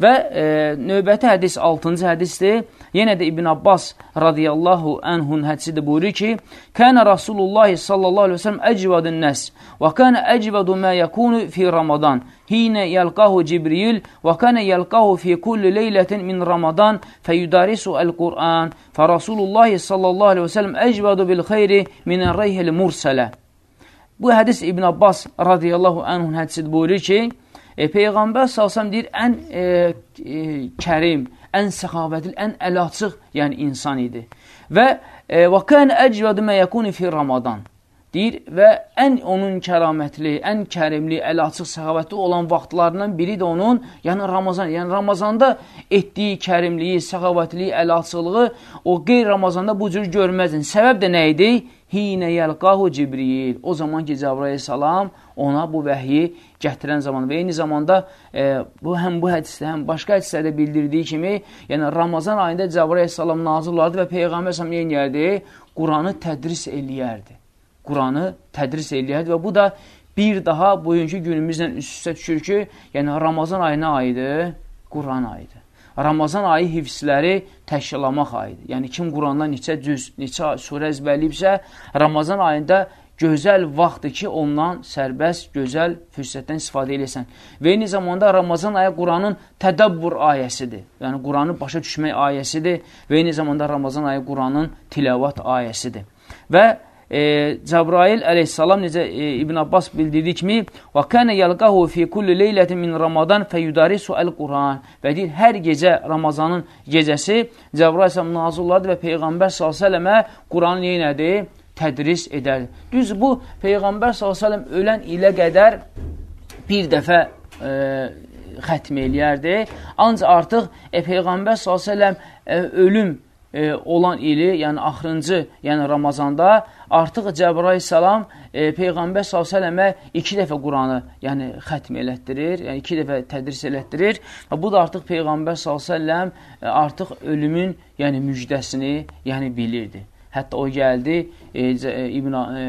Və e, növbəti hədis 6-cı hədisdir. Yenə də İbn Abbas radiyallahu anhun hədisidir buyurur ki, Kənə Rasulullah sallallahu aleyhi ve sellem əcvadın nəs və kənə əcvadu mə yəkunu fi Ramadan hinə yəlqahu Cibril və kənə yəlqahu fi kulli leylətin min Ramadan fəyudarisu əl-Qur'an fə Rasulullah sallallahu aleyhi ve sellem əcvadu bil xeyri minən reyhil mursələ. Bu hədis İbn Abbas radiyallahu anhun hədisidir buyurur ki, e, Peyğəmbər salsam deyir, ən e, e, kərim, ən səxavətli, ən əlaçıq yəni insan idi. Və e, və kən əcvədu mə yəkuni fi Ramadan deyir və ən onun kəramətli, ən kərimli, əlaçıq, səxavətli olan vaxtlarından biri də onun, yəni Ramazan, yəni Ramazanda etdiyi kərimliyi, səxavətliyi, əlaçılığı o qeyr-Ramazanda bu cür görməzdin. Səbəb də nə idi? Hinə yəlqahu Cibril. O zaman ki, Cəbrayil salam ona bu vəhyi gətirən zaman və eyni zamanda e, bu həm bu hədisdə, həm başqa hədislərdə bildirdiyi kimi, yəni Ramazan ayında Cəbrayil salam nazil olardı və Peyğəmbər salam yeniyərdi, Quranı tədris eləyərdi. Quranı tədris eləyərdi və bu da bir daha bugünkü günümüzlə üst-üstə düşür ki, yəni Ramazan ayına ayıdır, Quran ayıdır. Ramazan ayı hifzləri təşkilamaq ayıdır. Yəni, kim Qurandan neçə cüz, neçə surə əzbərliyibsə, Ramazan ayında gözəl vaxtdır ki, ondan sərbəst, gözəl fürsətdən istifadə edesən. Və eyni zamanda Ramazan ayı Quranın tədəbbür ayəsidir. Yəni, Quranı başa düşmək ayəsidir və eyni zamanda Ramazan ayı Quranın tilavat ayəsidir. Və e, Cəbrail əleyhissalam necə e, İbn Abbas bildirdiyi kimi və kənə yəlqahu fi kulli leylətin min Ramadan fəyudarisu əl-Quran və deyir, hər gecə Ramazanın gecəsi Cəbrail əleyhissalam nazil olardı və Peyğəmbər s.ə.və Quranı neynədi? Tədris edərdi. Düz bu Peyğəmbər s.ə.v ölən ilə qədər bir dəfə e, xətm eləyərdi. Ancaq artıq e, Peyğəmbər s.ə.v e, ölüm e, olan ili, yəni axırıncı, yəni Ramazanda artıq Cəbrail salam e, Peyğəmbər s.ə.və iki dəfə Quranı yəni xətm elətdirir, yəni iki dəfə tədris elətdirir və bu da artıq Peyğəmbər s.ə.v e, artıq ölümün yəni müjdəsini yəni bilirdi. Hətta o gəldi, e, e, İbn e,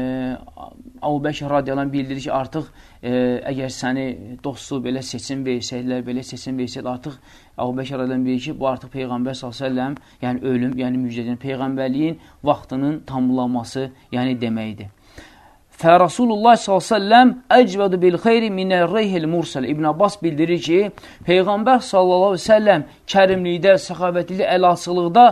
Əbu Bəkir radiyalan bildirir ki, artıq e, əgər səni dostu belə seçim versəklər, belə seçim versəklər, artıq Əbu Bəkir radiyalan bilir ki, bu artıq Peyğəmbər s.ə.v yəni ölüm, yəni müjdədən, Peyğəmbərliyin vaxtının tamamlanması, yəni deməkdir. Fə Rasulullah s.ə.v əcvədu bil xeyri minə reyhil mursəl. İbn Abbas bildirir ki, Peyğəmbər s.ə.v kərimlikdə, səxavətlikdə, əlasılıqda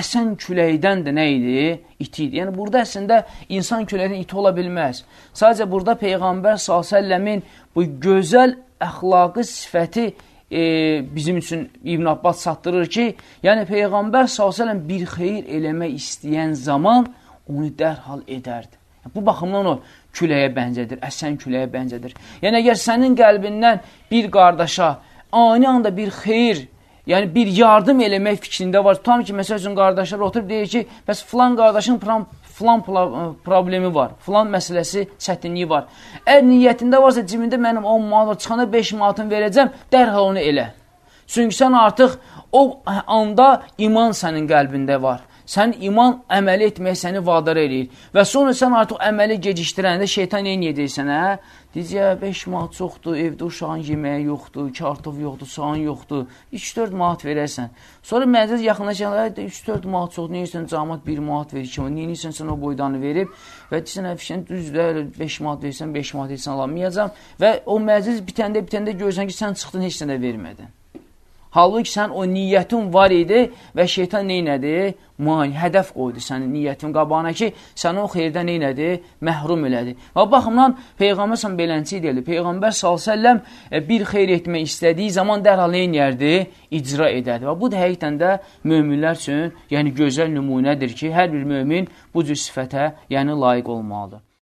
əsən küləkdən də nə idi? İti idi. Yəni, burada əslində insan küləkdən iti ola bilməz. Sadəcə burada Peyğəmbər s.ə.v-in bu gözəl əxlaqı sifəti e, bizim üçün İbn Abbas çatdırır ki, yəni Peyğəmbər s.ə.v bir xeyir eləmək istəyən zaman onu dərhal edərdi. Bu baxımdan o küləyə bənzədir, əsən küləyə bənzədir. Yəni, əgər sənin qəlbindən bir qardaşa ani anda bir xeyir yəni bir yardım eləmək fikrində var. Tutam ki, məsəl üçün, qardaşlar oturub deyir ki, bəs filan qardaşın filan problemi var, filan məsələsi, çətinliyi var. Əgər niyyətində varsa, cibində mənim 10 manat var, çıxanda 5 manatını verəcəm, dərhal onu elə. Çünki sən artıq o anda iman sənin qəlbində var. Sən iman əməli etməyə səni vadar eləyir. Və sonra sən artıq əməli gecişdirəndə şeytan neyin edəysən, hə? Deyəcək, 5 manat çoxdur, evdə uşağın yeməyi yoxdur, kartof yoxdur, soğan yoxdur, 3-4 manat verərsən. Sonra məcəz yaxınlaşanlar, 3-4 manat çoxdur, neyirsən, camat 1 manat verir ki, neyirsən, sən o boydanı verib və deyirsən, əfişən düzdür, 5 manat versən, 5 manat versən, alamayacam və o məcəz bitəndə, bitəndə görürsən ki, sən çıxdın, heç nə də vermədin. Halbuki sən o niyyətin var idi və şeytan neynədi? Mani, hədəf qoydu sənin niyyətin qabağına ki, səni o xeyirdən neynədi? Məhrum elədi. Və baxımdan Peyğəmbər sən belənçi deyildi. Peyğəmbər s.ə.v e, bir xeyr etmək istədiyi zaman dərhal neynəyərdi? İcra edərdi. Və bu da həqiqdən də möminlər üçün yəni gözəl nümunədir ki, hər bir mömin bu cür sifətə yəni layiq olmalıdır.